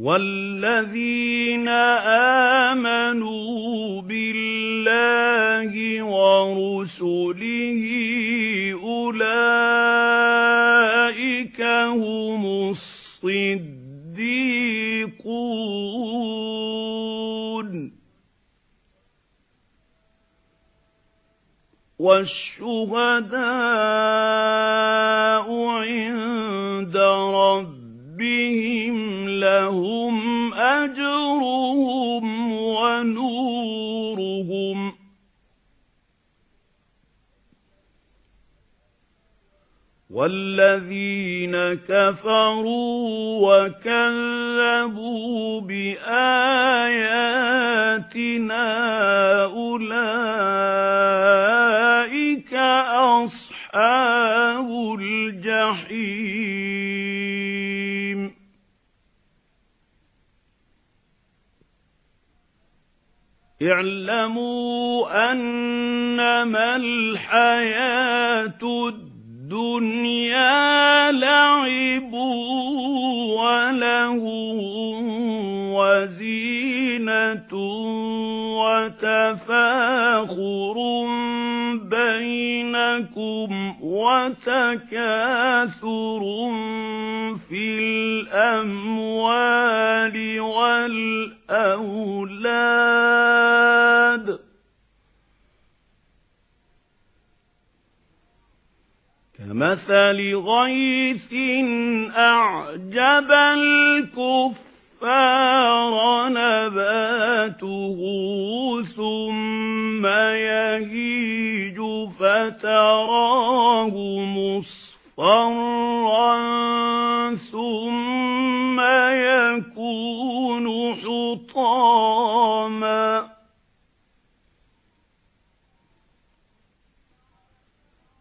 وَالَّذِينَ آمَنُوا بِاللَّهِ وَرُسُلِهِ أُولَئِكَ هُمُ الصِّدِّيقُونَ وَالشُّهَدَاءُ عِندَ رَبِّهِمْ لَهُمْ أَجْرُهُمْ وَنُورُهُمْ. وَالَّذِينَ كَفَرُوا وَكَذَّبُوا بِآيَاتِنَا أُولَئِكَ أَصْحَابُ اعْلَمُوا أَنَّمَا الْحَيَاةُ الدُّنْيَا لَعِبٌ وَلَهْوٌ وَزِينَةٌ وَتَفَاخُرٌ وَتَكَاثُرٌ فِي الْأَمْوَالِ وَالْأَوْلَادِ. كَمَثَلِ غَيْثٍ أَعْجَبَ الْكُفَّارَ.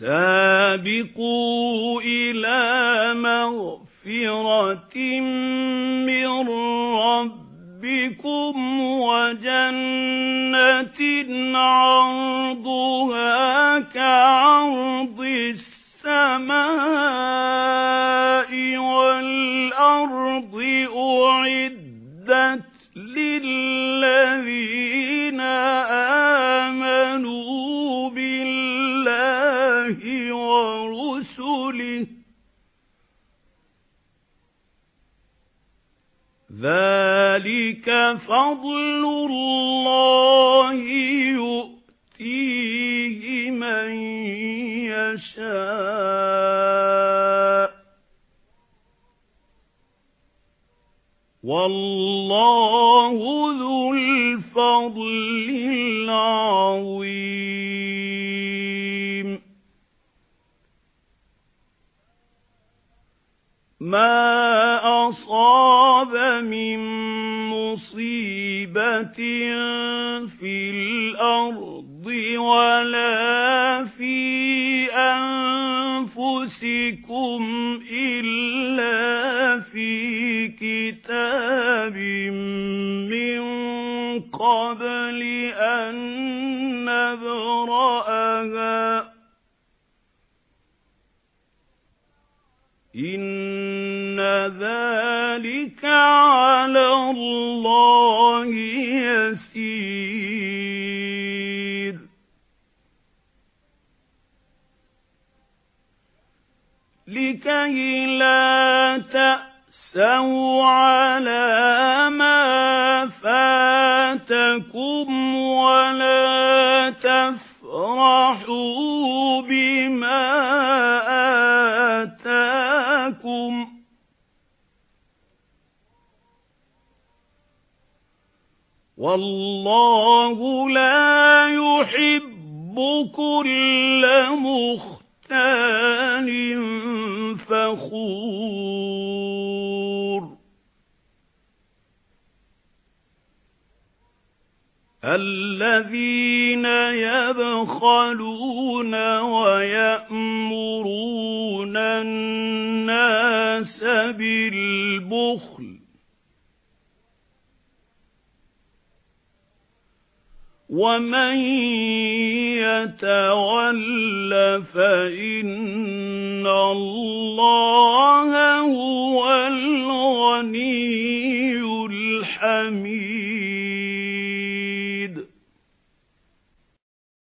سَابِقُوا إِلَى مَغْفِرَةٍ مِنْ رَبِّكُمْ وَجَنَّةٍ عَرْضُهَا كَعَرْضِ ذَلِكَ فَضْلُ اللَّهِ يُؤْتِيهِ مَن يَشَاءُ وَاللَّهُ ذُو الْفَضْلِ الْعَظِيمِ. مَا مِن مُّصِيبَةٍ فِي الْأَرْضِ وَلَا فِي أَنفُسِكُمْ إِلَّا فِي كِتَابٍ مِّن قَبْلِ أَن نَّبْرَأَهَا. إِنَّ ذَلِكَ عَلَى اللَّهِ يَسِيرٌ لِكَيْ لَا تَأْسَوْا عَلَى مَا فَاتَكُمْ والله لا يحب كل مختال فخور. الذين يبخلون ويأمرون الناس بالبخل وَمَن يَتَوَلَّ فَإِنَّ اللَّهَ هُوَ الْغَنِيُّ الْحَمِيدُ